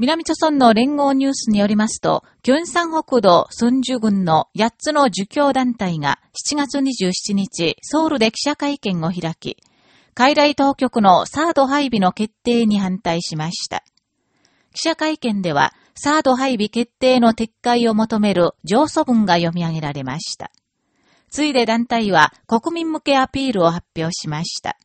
南朝村の連合ニュースによりますと、キ山北道ソンジュ郡の8つの儒教団体が7月27日、ソウルで記者会見を開き、海外当局のサード配備の決定に反対しました。記者会見では、サード配備決定の撤回を求める上訴文が読み上げられました。ついで団体は国民向けアピールを発表しました。